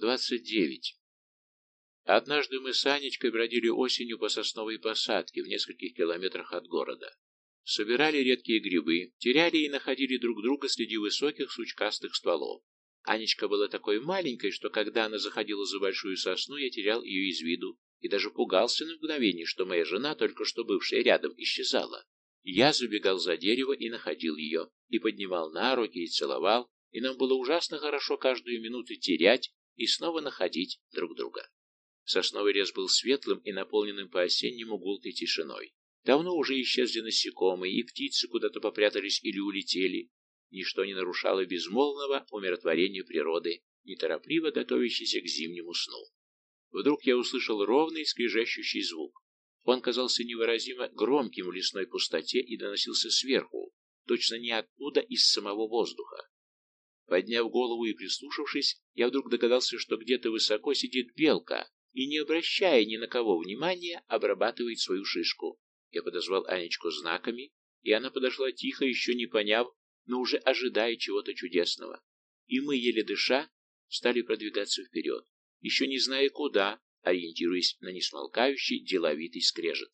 Двадцать девять. Однажды мы с Анечкой бродили осенью по сосновой посадке в нескольких километрах от города. Собирали редкие грибы, теряли и находили друг друга среди высоких сучкастых стволов. Анечка была такой маленькой, что когда она заходила за большую сосну, я терял ее из виду и даже пугался на мгновение, что моя жена, только что бывшая рядом, исчезала. Я забегал за дерево и находил ее, и поднимал на руки, и целовал, и нам было ужасно хорошо каждую минуту терять и снова находить друг друга. Сосновый лес был светлым и наполненным по-осеннему гулкой тишиной. Давно уже исчезли насекомые, и птицы куда-то попрятались или улетели. Ничто не нарушало безмолвного умиротворения природы, неторопливо готовящейся к зимнему сну. Вдруг я услышал ровный скрежещущий звук. Он казался невыразимо громким в лесной пустоте и доносился сверху, точно не оттуда, из самого воздуха. Подняв голову и прислушавшись, я вдруг догадался, что где-то высоко сидит белка и, не обращая ни на кого внимания, обрабатывает свою шишку. Я подозвал Анечку знаками, и она подошла тихо, еще не поняв, но уже ожидая чего-то чудесного. И мы, еле дыша, стали продвигаться вперед, еще не зная куда, ориентируясь на несмолкающий деловитый скрежет.